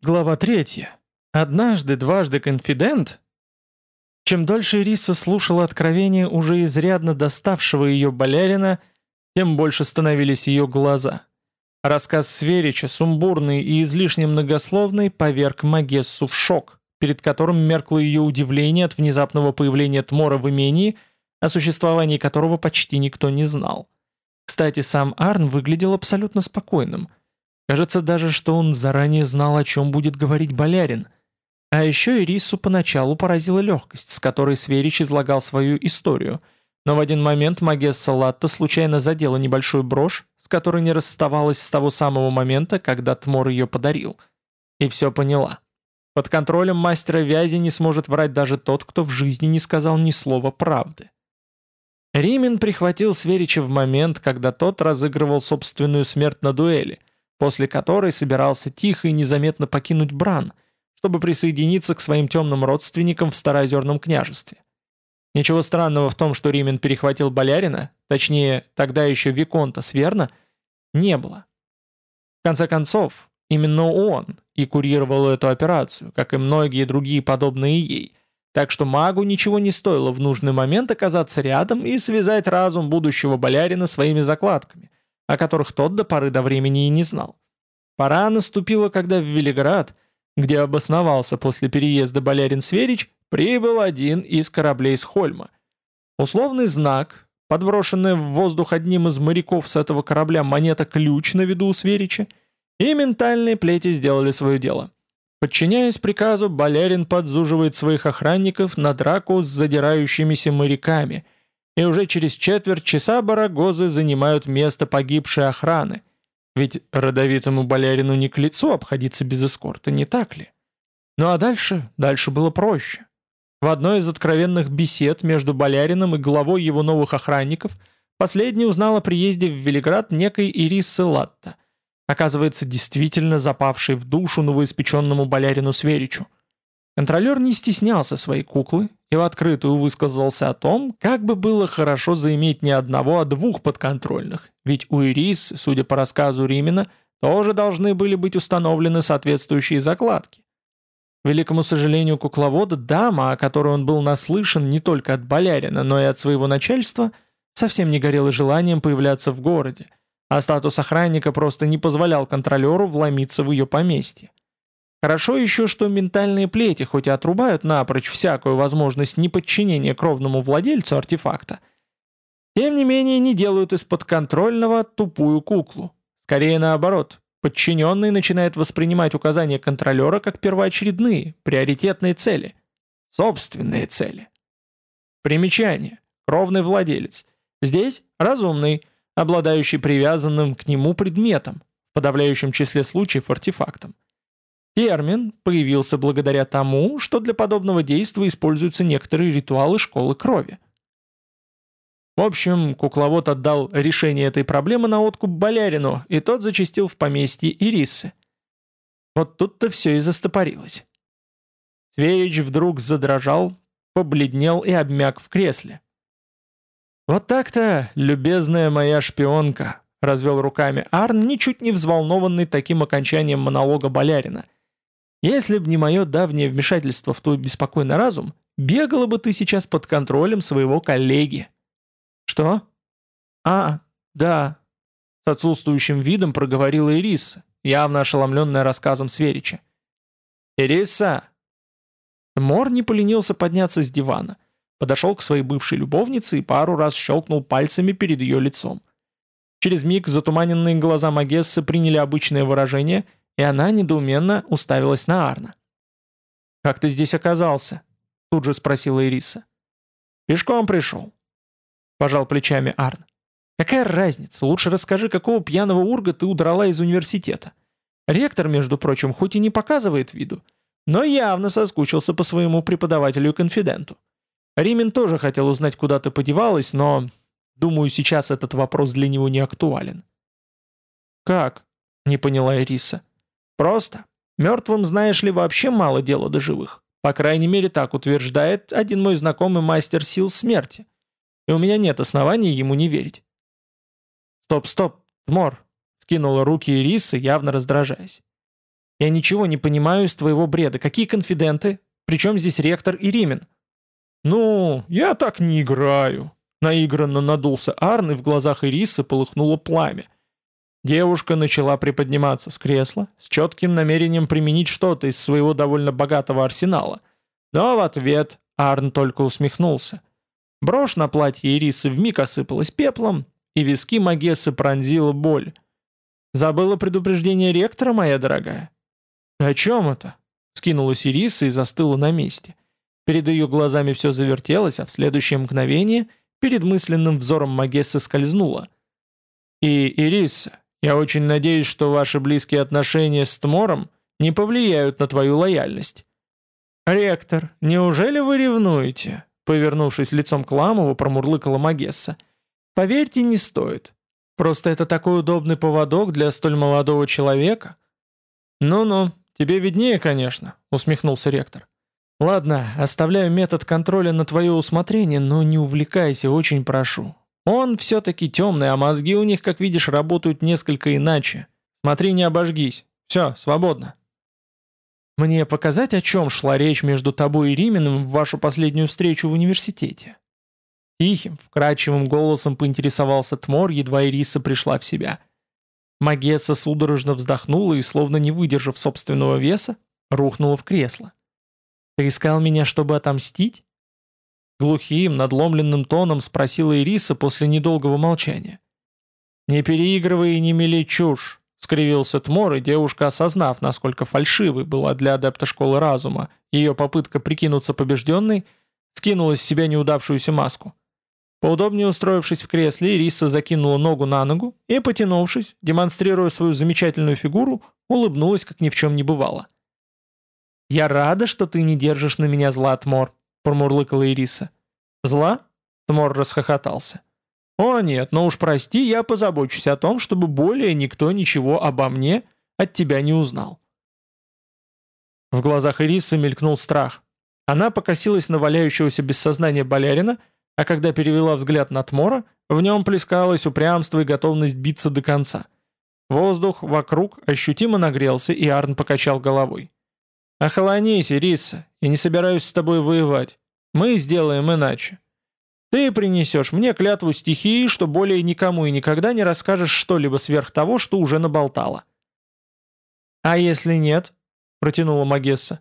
Глава 3. Однажды, дважды конфидент. Чем дольше Риса слушала откровение уже изрядно доставшего ее болярина, тем больше становились ее глаза. Рассказ Сверича, сумбурный и излишне многословный, поверг Магессу в шок, перед которым меркло ее удивление от внезапного появления Тмора в имении, о существовании которого почти никто не знал. Кстати, сам Арн выглядел абсолютно спокойным – Кажется даже, что он заранее знал, о чем будет говорить Болярин. А еще Ирису поначалу поразила легкость, с которой Сверич излагал свою историю. Но в один момент Магесса Латта случайно задела небольшую брошь, с которой не расставалась с того самого момента, когда Тмор ее подарил. И все поняла. Под контролем мастера вязи не сможет врать даже тот, кто в жизни не сказал ни слова правды. Римин прихватил Сверича в момент, когда тот разыгрывал собственную смерть на дуэли – после которой собирался тихо и незаметно покинуть Бран, чтобы присоединиться к своим темным родственникам в Староозерном княжестве. Ничего странного в том, что Римен перехватил Болярина, точнее, тогда еще Виконта Сверна, не было. В конце концов, именно он и курировал эту операцию, как и многие другие подобные ей, так что магу ничего не стоило в нужный момент оказаться рядом и связать разум будущего Болярина своими закладками – о которых тот до поры до времени и не знал. Пора наступила, когда в Велиград, где обосновался после переезда Болярин Сверич, прибыл один из кораблей с Хольма. Условный знак, подброшенная в воздух одним из моряков с этого корабля монета-ключ на виду у Сверича, и ментальные плети сделали свое дело. Подчиняясь приказу, Болярин подзуживает своих охранников на драку с задирающимися моряками – и уже через четверть часа барагозы занимают место погибшей охраны. Ведь родовитому болярину не к лицу обходиться без эскорта, не так ли? Ну а дальше, дальше было проще. В одной из откровенных бесед между болярином и главой его новых охранников последний узнал о приезде в Велиград некой Ирисы Латта, оказывается, действительно запавшей в душу новоиспеченному болярину Сверичу. Контролер не стеснялся своей куклы и в открытую высказался о том, как бы было хорошо заиметь не одного, а двух подконтрольных, ведь у Ирис, судя по рассказу Римина, тоже должны были быть установлены соответствующие закладки. К великому сожалению кукловода, дама, о которой он был наслышан не только от болярина, но и от своего начальства, совсем не горела желанием появляться в городе, а статус охранника просто не позволял контролеру вломиться в ее поместье. Хорошо еще, что ментальные плети хоть и отрубают напрочь всякую возможность неподчинения кровному владельцу артефакта, тем не менее не делают из подконтрольного тупую куклу. Скорее наоборот, подчиненный начинает воспринимать указания контролера как первоочередные, приоритетные цели. Собственные цели. Примечание. Кровный владелец. Здесь разумный, обладающий привязанным к нему предметом, в подавляющем числе случаев артефактом. Термин появился благодаря тому, что для подобного действия используются некоторые ритуалы школы крови. В общем, кукловод отдал решение этой проблемы на откуп Болярину, и тот зачастил в поместье Ирисы. Вот тут-то все и застопорилось. Свеич вдруг задрожал, побледнел и обмяк в кресле. «Вот так-то, любезная моя шпионка», — развел руками Арн, ничуть не взволнованный таким окончанием монолога Болярина — если б не мое давнее вмешательство в твой беспокойный разум, бегала бы ты сейчас под контролем своего коллеги». «Что?» «А, да», — с отсутствующим видом проговорила Ириса, явно ошеломленная рассказом Сверича. «Ириса!» Мор не поленился подняться с дивана, подошел к своей бывшей любовнице и пару раз щелкнул пальцами перед ее лицом. Через миг затуманенные глаза Магессы приняли обычное выражение — и она недоуменно уставилась на Арна. «Как ты здесь оказался?» — тут же спросила Ириса. «Пешком пришел», — пожал плечами Арн. «Какая разница? Лучше расскажи, какого пьяного урга ты удрала из университета. Ректор, между прочим, хоть и не показывает виду, но явно соскучился по своему преподавателю и конфиденту. Римин тоже хотел узнать, куда ты подевалась, но, думаю, сейчас этот вопрос для него не актуален». «Как?» — не поняла Ириса. Просто. Мертвым, знаешь ли, вообще мало дела до живых. По крайней мере, так утверждает один мой знакомый мастер сил смерти. И у меня нет оснований ему не верить. «Стоп, стоп, Тмор!» — скинула руки Ириса, явно раздражаясь. Я ничего не понимаю из твоего бреда. Какие конфиденты? Причем здесь ректор и Римен?» «Ну, я так не играю», — наигранно надулся Арн, и в глазах Ирисы полыхнуло пламя. Девушка начала приподниматься с кресла с четким намерением применить что-то из своего довольно богатого арсенала. Но в ответ Арн только усмехнулся. Брошь на платье Ирисы вмиг осыпалась пеплом, и виски Магессы пронзила боль. «Забыла предупреждение ректора, моя дорогая?» «О чем это?» — скинулась Ириса и застыла на месте. Перед ее глазами все завертелось, а в следующее мгновение перед мысленным взором Магессы скользнуло. «И, Ириса, я очень надеюсь, что ваши близкие отношения с Тмором не повлияют на твою лояльность». «Ректор, неужели вы ревнуете?» Повернувшись лицом к Ламову, промурлыкала Магесса. «Поверьте, не стоит. Просто это такой удобный поводок для столь молодого человека». «Ну-ну, тебе виднее, конечно», — усмехнулся ректор. «Ладно, оставляю метод контроля на твое усмотрение, но не увлекайся, очень прошу. Он все-таки темный, а мозги у них, как видишь, работают несколько иначе. Смотри, не обожгись. Все, свободно». «Мне показать, о чем шла речь между тобой и Рименом в вашу последнюю встречу в университете?» Тихим, вкрадчивым голосом поинтересовался Тмор, едва Ириса пришла в себя. Магесса судорожно вздохнула и, словно не выдержав собственного веса, рухнула в кресло. «Ты искал меня, чтобы отомстить?» Глухим, надломленным тоном спросила Ириса после недолгого молчания. «Не переигрывай и не мели чушь», — скривился Тмор, и девушка, осознав, насколько фальшивой была для адепта школы разума ее попытка прикинуться побежденной, скинула с себя неудавшуюся маску. Поудобнее устроившись в кресле, Ириса закинула ногу на ногу и, потянувшись, демонстрируя свою замечательную фигуру, улыбнулась, как ни в чем не бывало. «Я рада, что ты не держишь на меня зла, Тмор», — промурлыкала Ириса. «Зла?» — Тмор расхохотался. «О нет, но уж прости, я позабочусь о том, чтобы более никто ничего обо мне от тебя не узнал». В глазах Ирисы мелькнул страх. Она покосилась на валяющегося без сознания болярина, а когда перевела взгляд на Тмора, в нем плескалось упрямство и готовность биться до конца. Воздух вокруг ощутимо нагрелся, и Арн покачал головой. «Охолонись, Ириса, я не собираюсь с тобой воевать. Мы сделаем иначе. Ты принесешь мне клятву стихии, что более никому и никогда не расскажешь что-либо сверх того, что уже наболтала». «А если нет?» — протянула Магесса.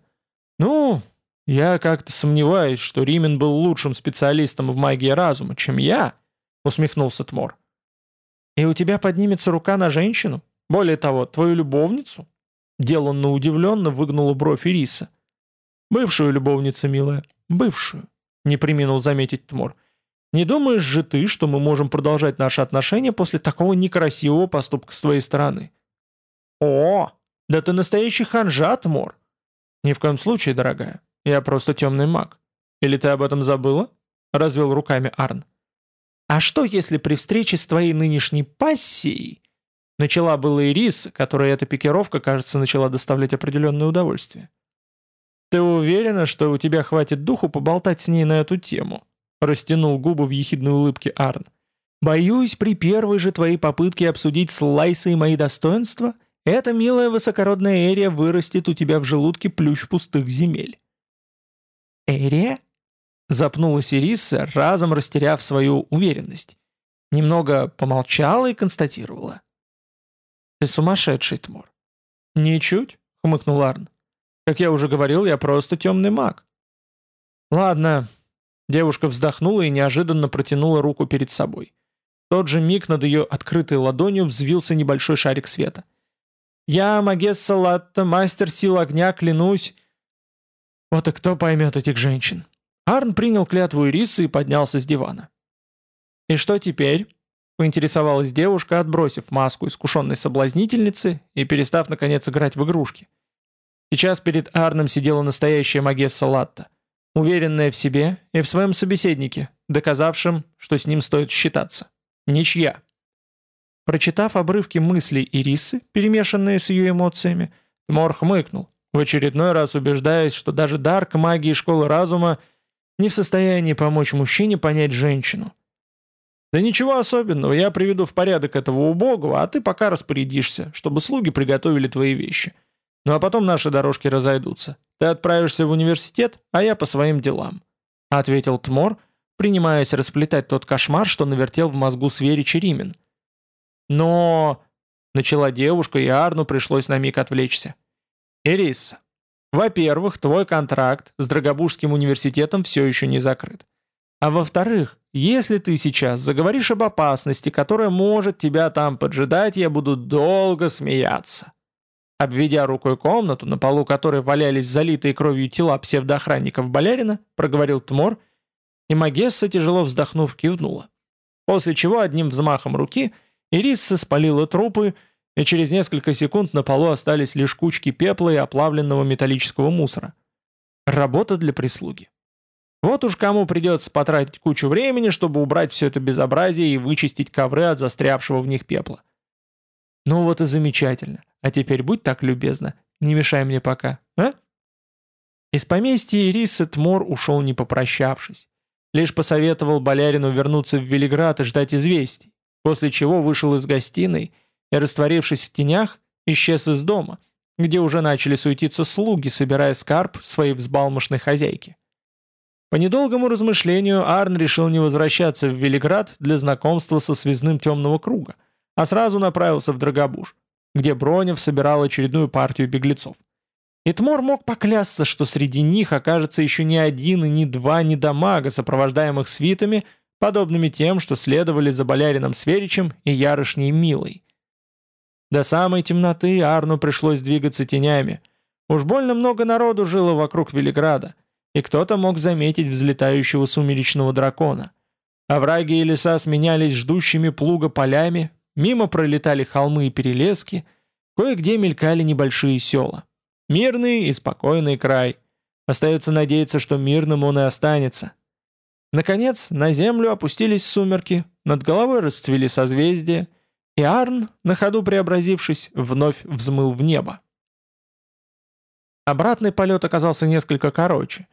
«Ну, я как-то сомневаюсь, что Римен был лучшим специалистом в магии разума, чем я», — усмехнулся Тмор. «И у тебя поднимется рука на женщину? Более того, твою любовницу?» Деланно удивленно выгнула бровь Ириса. «Бывшую любовницу, милая, бывшую», — не приминул заметить Тмор. «Не думаешь же ты, что мы можем продолжать наши отношения после такого некрасивого поступка с твоей стороны?» «О, да ты настоящий ханжа, Тмор!» «Ни в коем случае, дорогая, я просто темный маг. Или ты об этом забыла?» — развел руками Арн. «А что, если при встрече с твоей нынешней пассией Начала была Ирис, которой эта пикировка, кажется, начала доставлять определенное удовольствие. «Ты уверена, что у тебя хватит духу поболтать с ней на эту тему?» Растянул губы в ехидной улыбке Арн. «Боюсь, при первой же твоей попытке обсудить с Лайсой мои достоинства, эта милая высокородная Эрия вырастет у тебя в желудке плющ пустых земель». «Эрия?» Запнулась Ириса, разом растеряв свою уверенность. Немного помолчала и констатировала. «Ты сумасшедший, Тмор». «Ничуть», — хмыкнул Арн. «Как я уже говорил, я просто темный маг». «Ладно». Девушка вздохнула и неожиданно протянула руку перед собой. В тот же миг над ее открытой ладонью взвился небольшой шарик света. «Я, Магесса Латта, мастер сил огня, клянусь...» Вот и кто поймет этих женщин. Арн принял клятву Ирисы и поднялся с дивана. «И что теперь?» Поинтересовалась девушка, отбросив маску искушенной соблазнительницы и перестав, наконец, играть в игрушки. Сейчас перед Арном сидела настоящая Магесса Латта, уверенная в себе и в своем собеседнике, доказавшем, что с ним стоит считаться. Ничья. Прочитав обрывки мыслей Ирисы, перемешанные с ее эмоциями, Мор хмыкнул, в очередной раз убеждаясь, что даже дар к магии школы разума не в состоянии помочь мужчине понять женщину. «Да ничего особенного, я приведу в порядок этого убогого, а ты пока распорядишься, чтобы слуги приготовили твои вещи. Ну а потом наши дорожки разойдутся. Ты отправишься в университет, а я по своим делам», — ответил Тмор, принимаясь расплетать тот кошмар, что навертел в мозгу Свери Черимин. «Но...» — начала девушка, и Арну пришлось на миг отвлечься. «Ирисса, во-первых, твой контракт с Драгобужским университетом все еще не закрыт. А во-вторых, если ты сейчас заговоришь об опасности, которая может тебя там поджидать, я буду долго смеяться». Обведя рукой комнату, на полу которой валялись залитые кровью тела псевдоохранников Болярина, проговорил Тмор, и Магесса, тяжело вздохнув, кивнула. После чего одним взмахом руки Ирисса спалила трупы, и через несколько секунд на полу остались лишь кучки пепла и оплавленного металлического мусора. Работа для прислуги. Вот уж кому придется потратить кучу времени, чтобы убрать все это безобразие и вычистить ковры от застрявшего в них пепла. Ну вот и замечательно. А теперь будь так любезна, не мешай мне пока, а? Из поместья Ирисы Тмор ушел не попрощавшись. Лишь посоветовал Болярину вернуться в Велиград и ждать известий, после чего вышел из гостиной и, растворившись в тенях, исчез из дома, где уже начали суетиться слуги, собирая скарб своей взбалмошной хозяйки. По недолгому размышлению Арн решил не возвращаться в Велиград для знакомства со связным темного круга – а сразу направился в Драгобуж, где Бронев собирал очередную партию беглецов. Итмор мог поклясться, что среди них окажется еще не один и не два недомага, сопровождаемых свитами, подобными тем, что следовали за Болярином Сверичем и Ярышней Милой. До самой темноты Арну пришлось двигаться тенями. Уж больно много народу жило вокруг Велиграда, и кто-то мог заметить взлетающего сумеречного дракона. Овраги и леса сменялись ждущими плуга полями, Мимо пролетали холмы и перелески, кое-где мелькали небольшие села. Мирный и спокойный край. Остается надеяться, что мирным он и останется. Наконец, на землю опустились сумерки, над головой расцвели созвездия, и Арн, на ходу преобразившись, вновь взмыл в небо. Обратный полет оказался несколько короче.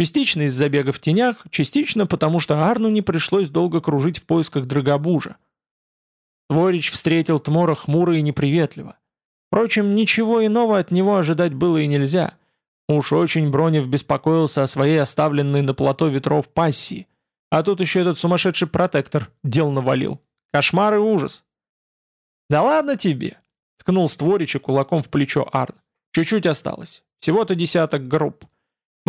Частично из забега в тенях, частично потому, что Арну не пришлось долго кружить в поисках Драгобужа. Творич встретил Тмора хмуро и неприветливо. Впрочем, ничего иного от него ожидать было и нельзя. Уж очень Бронев беспокоился о своей оставленной на плато ветров пассии. А тут еще этот сумасшедший протектор дел навалил. Кошмар и ужас. «Да ладно тебе!» — ткнул Створича кулаком в плечо Арн. «Чуть-чуть осталось. Всего-то десяток групп.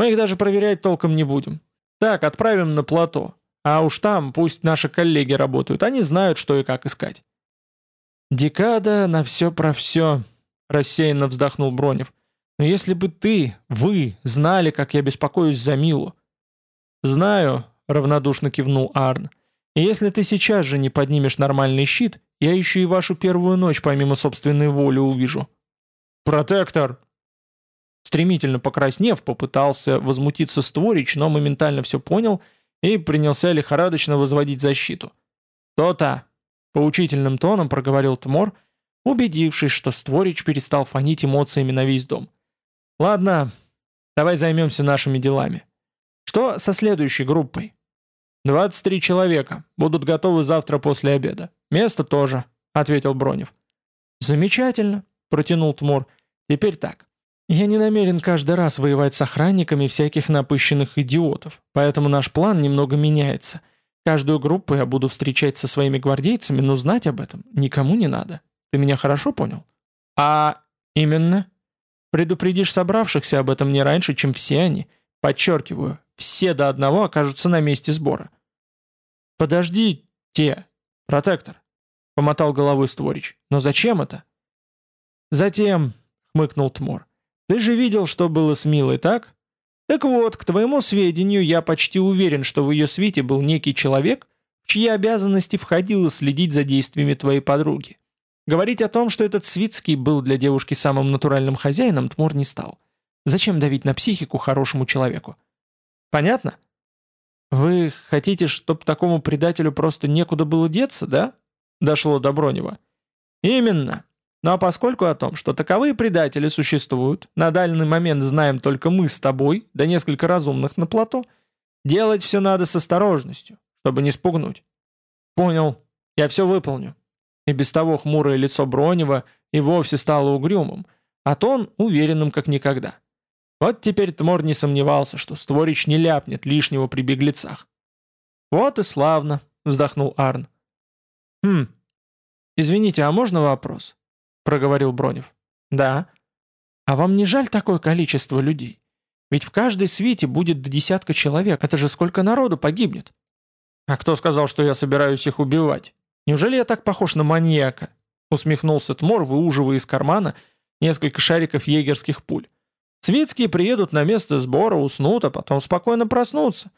Мы их даже проверять толком не будем. Так, отправим на плато. А уж там пусть наши коллеги работают. Они знают, что и как искать». «Декада на все про все», — рассеянно вздохнул Бронев. «Но если бы ты, вы, знали, как я беспокоюсь за Милу». «Знаю», — равнодушно кивнул Арн. «И если ты сейчас же не поднимешь нормальный щит, я еще и вашу первую ночь помимо собственной воли увижу». «Протектор!» Стремительно покраснев, попытался возмутиться Створич, но моментально все понял и принялся лихорадочно возводить защиту. «То-то!» Поучительным тоном проговорил Тмор, убедившись, что Створич перестал фонить эмоциями на весь дом. «Ладно, давай займемся нашими делами. Что со следующей группой?» «23 человека. Будут готовы завтра после обеда. Место тоже», — ответил Бронев. «Замечательно», — протянул Тмор. «Теперь так. Я не намерен каждый раз воевать с охранниками всяких напыщенных идиотов, поэтому наш план немного меняется. Каждую группу я буду встречать со своими гвардейцами, но знать об этом никому не надо. Ты меня хорошо понял? А именно? Предупредишь собравшихся об этом не раньше, чем все они. Подчеркиваю, все до одного окажутся на месте сбора. Подожди, те, протектор, помотал головой Створич. Но зачем это? Затем, хмыкнул Тмор. Ты же видел, что было с Милой, так? Так вот, к твоему сведению, я почти уверен, что в ее свите был некий человек, в чьи обязанности входило следить за действиями твоей подруги. Говорить о том, что этот Свицкий был для девушки самым натуральным хозяином, Тмор не стал. Зачем давить на психику хорошему человеку? Понятно? Вы хотите, чтобы такому предателю просто некуда было деться, да? Дошло до Бронева. Именно. Но поскольку о том, что таковые предатели существуют, на данный момент знаем только мы с тобой, да несколько разумных на плато, делать все надо с осторожностью, чтобы не спугнуть. Понял, я все выполню. И без того хмурое лицо Бронева и вовсе стало угрюмым, а тон уверенным как никогда. Вот теперь Тмор не сомневался, что Створич не ляпнет лишнего при беглецах. «Вот и славно», — вздохнул Арн. «Хм, извините, а можно вопрос?» — проговорил Бронев. «Да». «А вам не жаль такое количество людей? Ведь в каждой свите будет до десятка человек, это же сколько народу погибнет?» «А кто сказал, что я собираюсь их убивать? Неужели я так похож на маньяка?» Усмехнулся Тмор, выуживая из кармана несколько шариков егерских пуль. «Свитские приедут на место сбора, уснут, а потом спокойно проснутся.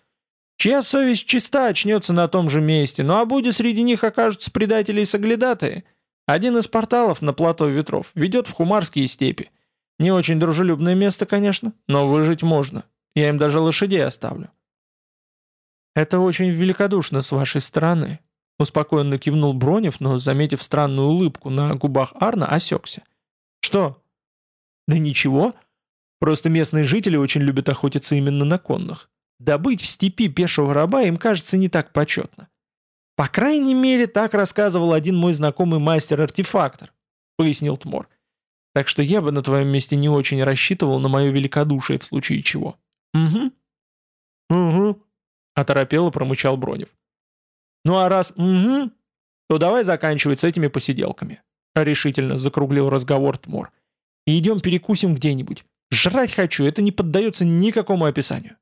Чья совесть чиста очнется на том же месте, ну а будет среди них окажутся предатели и соглядатые. Один из порталов на плато ветров ведет в Хумарские степи. Не очень дружелюбное место, конечно, но выжить можно. Я им даже лошадей оставлю. «Это очень великодушно с вашей стороны», — успокоенно кивнул Бронев, но, заметив странную улыбку на губах Арна, осекся. «Что?» «Да ничего. Просто местные жители очень любят охотиться именно на конных. Добыть в степи пешего раба им кажется не так почетно. По крайней мере, так рассказывал один мой знакомый мастер-артефактор, пояснил Тмор. Так что я бы на твоем месте не очень рассчитывал на мое великодушие в случае чего. Угу. Угу. Оторопело промычал Бронев. Ну а раз угу, то давай заканчивать с этими посиделками. Решительно закруглил разговор Тмор. Идем перекусим где-нибудь. Жрать хочу, это не поддается никакому описанию.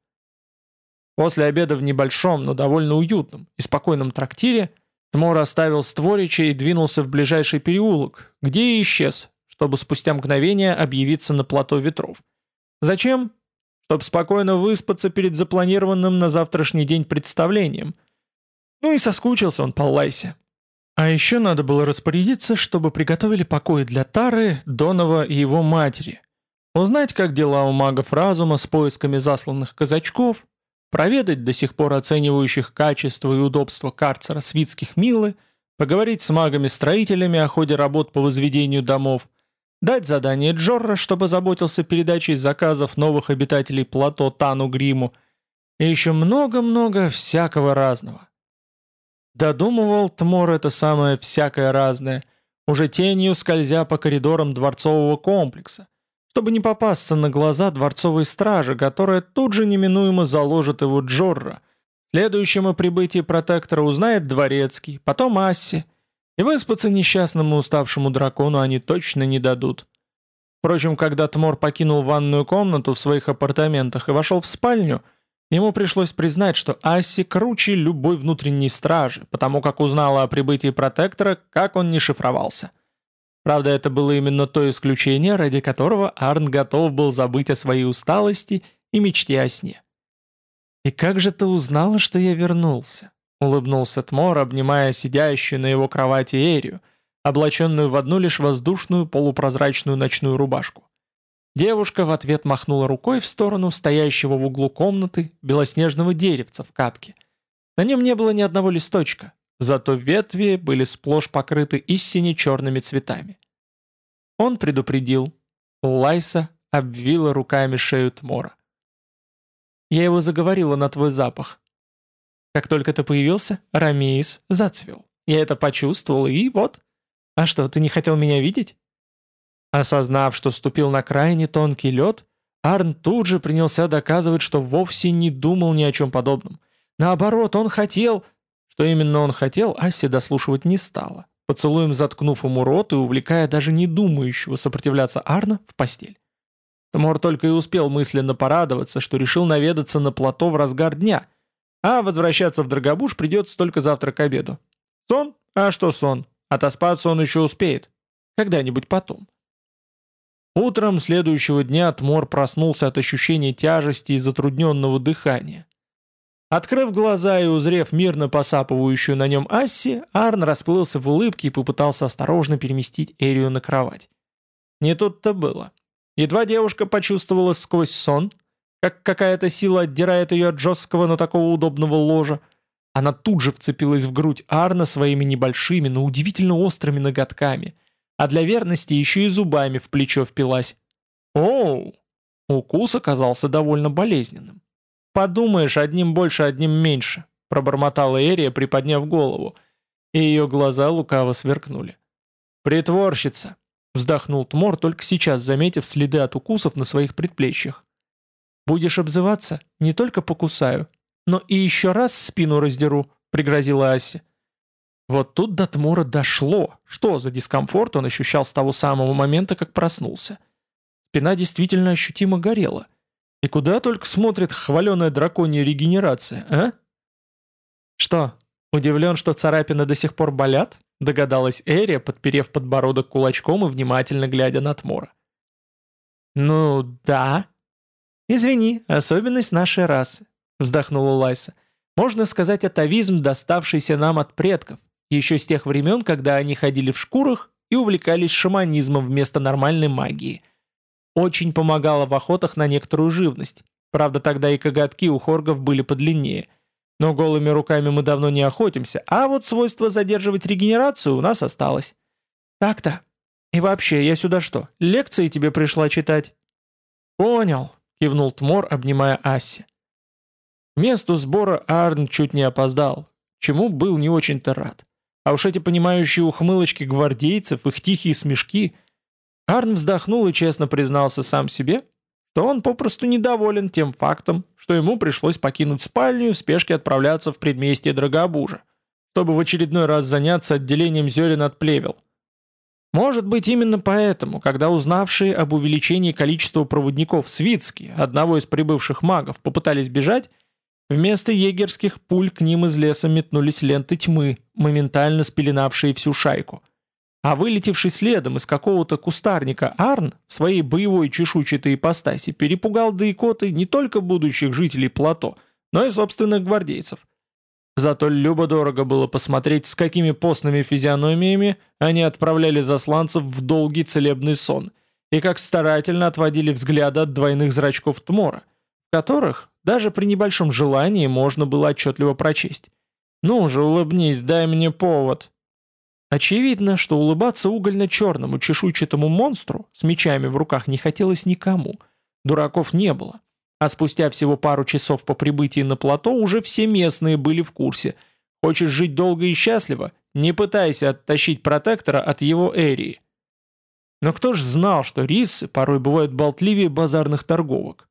После обеда в небольшом, но довольно уютном и спокойном трактире Тмор оставил створича и двинулся в ближайший переулок, где и исчез, чтобы спустя мгновение объявиться на плато ветров. Зачем? Чтобы спокойно выспаться перед запланированным на завтрашний день представлением. Ну и соскучился он по Лайсе. А еще надо было распорядиться, чтобы приготовили покои для Тары, Донова и его матери. Узнать, как дела у магов разума с поисками засланных казачков, проведать до сих пор оценивающих качество и удобство карцера свитских Милы, поговорить с магами-строителями о ходе работ по возведению домов, дать задание Джорра, чтобы заботился передачей заказов новых обитателей плато Тану Гриму, и еще много-много всякого разного. Додумывал Тмор это самое всякое разное, уже тенью скользя по коридорам дворцового комплекса, чтобы не попасться на глаза дворцовой стражи, которая тут же неминуемо заложит его Джорра. Следующим о прибытии протектора узнает Дворецкий, потом Асси. И выспаться несчастному уставшему дракону они точно не дадут. Впрочем, когда Тмор покинул ванную комнату в своих апартаментах и вошел в спальню, ему пришлось признать, что Асси круче любой внутренней стражи, потому как узнала о прибытии протектора, как он не шифровался. Правда, это было именно то исключение, ради которого Арн готов был забыть о своей усталости и мечте о сне. «И как же ты узнала, что я вернулся?» — улыбнулся Тмор, обнимая сидящую на его кровати Эрию, облаченную в одну лишь воздушную полупрозрачную ночную рубашку. Девушка в ответ махнула рукой в сторону стоящего в углу комнаты белоснежного деревца в катке. На нем не было ни одного листочка, зато ветви были сплошь покрыты истине черными цветами. Он предупредил. Лайса обвила руками шею Тмора. «Я его заговорила на твой запах. Как только ты появился, Рамеис зацвел. Я это почувствовал, и вот. А что, ты не хотел меня видеть?» Осознав, что ступил на крайне тонкий лед, Арн тут же принялся доказывать, что вовсе не думал ни о чем подобном. Наоборот, он хотел... Что именно он хотел, Асси дослушивать не стала, поцелуем заткнув ему рот и увлекая даже не думающего сопротивляться Арна в постель. Тмор только и успел мысленно порадоваться, что решил наведаться на плато в разгар дня, а возвращаться в Драгобуш придется только завтра к обеду. Сон? А что сон? Отоспаться он еще успеет. Когда-нибудь потом. Утром следующего дня Тмор проснулся от ощущения тяжести и затрудненного дыхания. Открыв глаза и узрев мирно посапывающую на нем Асси, Арн расплылся в улыбке и попытался осторожно переместить Эрию на кровать. Не тут-то было. Едва девушка почувствовала сквозь сон, как какая-то сила отдирает ее от жесткого, но такого удобного ложа, она тут же вцепилась в грудь Арна своими небольшими, но удивительно острыми ноготками, а для верности еще и зубами в плечо впилась. Оу! Укус оказался довольно болезненным. «Подумаешь, одним больше, одним меньше», — пробормотала Эрия, приподняв голову, и ее глаза лукаво сверкнули. «Притворщица. Вздохнул Тмор, только сейчас заметив следы от укусов на своих предплечьях. «Будешь обзываться, не только покусаю, но и еще раз спину раздеру», — пригрозила Ася. Вот тут до Тмора дошло, что за дискомфорт он ощущал с того самого момента, как проснулся. Спина действительно ощутимо горела. И куда только смотрит хваленая драконья регенерация, а? «Что, удивлен, что царапины до сих пор болят?» догадалась Эрия, подперев подбородок кулачком и внимательно глядя на Тмора. «Ну, да». «Извини, особенность нашей расы», — вздохнула Лайса. «Можно сказать, атовизм, доставшийся нам от предков, еще с тех времен, когда они ходили в шкурах и увлекались шаманизмом вместо нормальной магии. Очень помогало в охотах на некоторую живность. Правда, тогда и коготки у хоргов были подлиннее — но голыми руками мы давно не охотимся, а вот свойство задерживать регенерацию у нас осталось. Так-то. И вообще, я сюда что, лекции тебе пришла читать?» «Понял», — кивнул Тмор, обнимая Асси. К месту сбора Арн чуть не опоздал, чему был не очень-то рад. А уж эти понимающие ухмылочки гвардейцев, их тихие смешки... Арн вздохнул и честно признался сам себе, то он попросту недоволен тем фактом, что ему пришлось покинуть спальню и в спешке отправляться в предместье Драгобужа, чтобы в очередной раз заняться отделением зерен от плевел. Может быть, именно поэтому, когда узнавшие об увеличении количества проводников Свицки, одного из прибывших магов, попытались бежать, вместо егерских пуль к ним из леса метнулись ленты тьмы, моментально спеленавшие всю шайку – а вылетевший следом из какого-то кустарника Арн своей боевой чешуйчатой ипостаси перепугал да икоты не только будущих жителей плато, но и собственных гвардейцев. Зато любо-дорого было посмотреть, с какими постными физиономиями они отправляли засланцев в долгий целебный сон, и как старательно отводили взгляды от двойных зрачков Тмора, которых, даже при небольшом желании, можно было отчетливо прочесть. «Ну же, улыбнись, дай мне повод!» Очевидно, что улыбаться угольно-черному чешуйчатому монстру с мечами в руках не хотелось никому. Дураков не было. А спустя всего пару часов по прибытии на плато уже все местные были в курсе. Хочешь жить долго и счастливо? Не пытайся оттащить протектора от его эрии. Но кто ж знал, что рисы порой бывают болтливее базарных торговок?